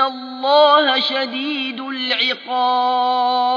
الله شديد العقاب